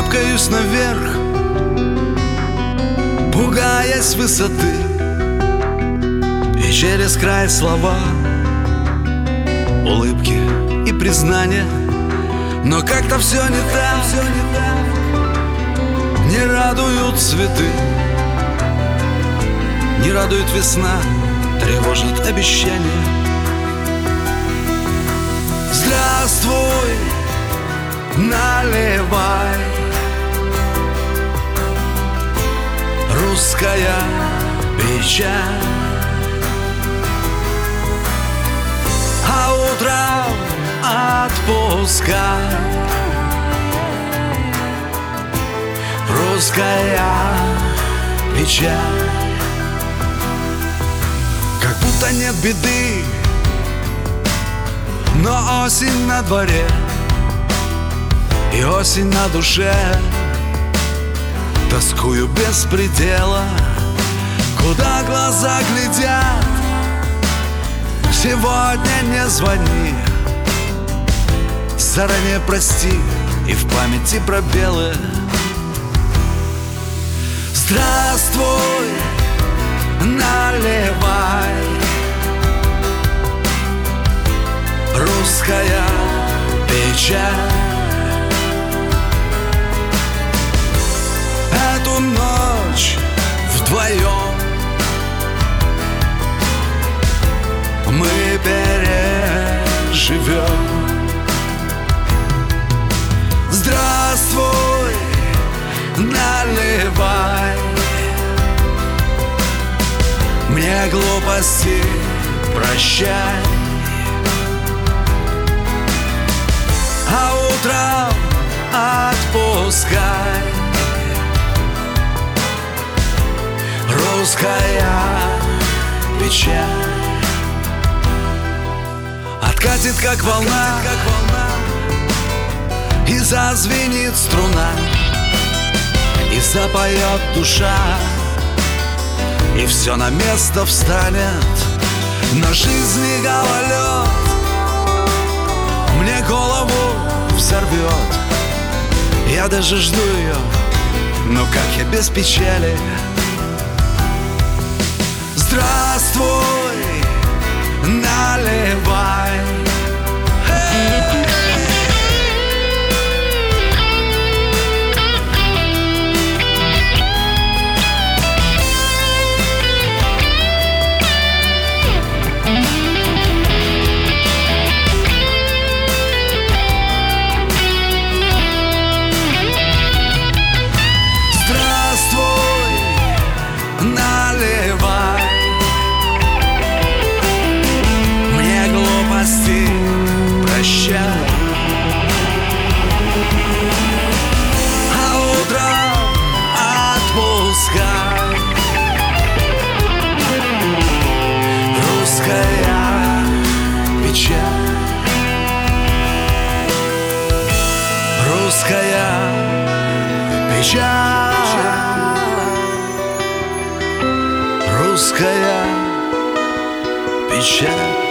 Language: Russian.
карабкаюсь наверх Пугаясь высоты. И через край слова Улыбки и признания. Но как-то все не так, все не так. Не радуют цветы Не радует весна Тревожит обещания. Здравствуй, наливай Русская печаль. А утром отпускай Русская печаль. Как будто нет беды Но осень на дворе И осень на душе Тоскую без предела Куда глаза глядят. Сегодня не звони Заранее прости И в памяти пробелы Здравствуй, переживем Здравствуй, наливай. Мне глупости прощай. А утром отпускай. Русская печаль Волна, как волна И зазвенит струна И запоет душа И все на место встанет На жизни гололед. Мне голову взорвет Я даже жду ее Но как я без печали. Здравствуй, наливай печаль. Русская печаль. Русская печаль